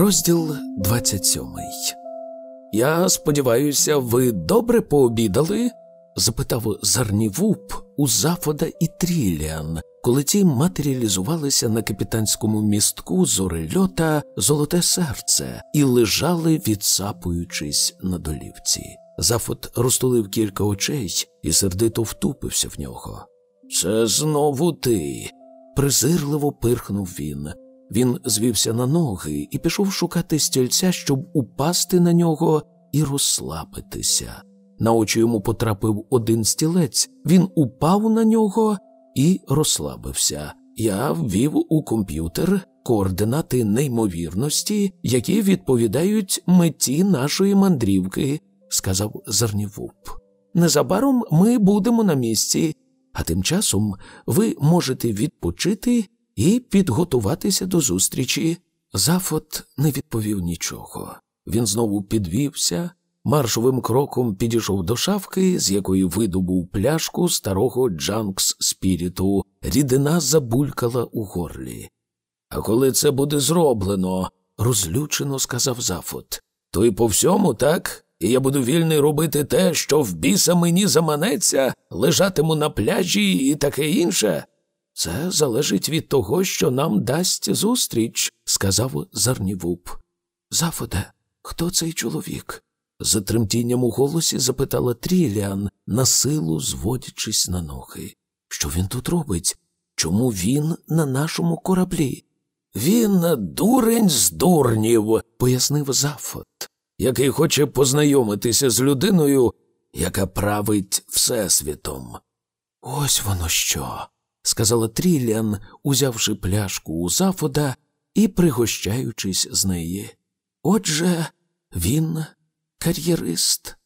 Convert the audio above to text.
Розділ 27 Я сподіваюся, ви добре пообідали? запитав Зарнівуп у Зафода і Тріліан, коли ті матеріалізувалися на капітанському містку зорельота Золоте серце і лежали, відсапуючись на долівці. Зафот розтулив кілька очей і сердито втупився в нього. Це знову ти. презирливо пирхнув він. Він звівся на ноги і пішов шукати стільця, щоб упасти на нього і розслабитися. На очі йому потрапив один стілець, він упав на нього і розслабився. Я ввів у комп'ютер координати неймовірності, які відповідають меті нашої мандрівки, сказав Зарнівуп. Незабаром ми будемо на місці, а тим часом ви можете відпочити і підготуватися до зустрічі. Зафот не відповів нічого. Він знову підвівся, маршовим кроком підійшов до шафки, з якої видобув пляшку старого Джанкс Спіріту. Рідина забулькала у горлі. А коли це буде зроблено, розлючено сказав Зафот. То й по всьому, так? І я буду вільний робити те, що в біса мені заманеться, лежатиму на пляжі і таке інше. Це залежить від того, що нам дасть зустріч, сказав Зарнівуп. Зафоде, хто цей чоловік? З тремтінням у голосі запитала Тріліан, на силу зводячись на ноги. Що він тут робить? Чому він на нашому кораблі? Він дурень з дурнів, пояснив Зафот, який хоче познайомитися з людиною, яка править Всесвітом. Ось воно що сказала Тріліан, узявши пляшку у Зафода і пригощаючись з неї. Отже, він кар'єрист.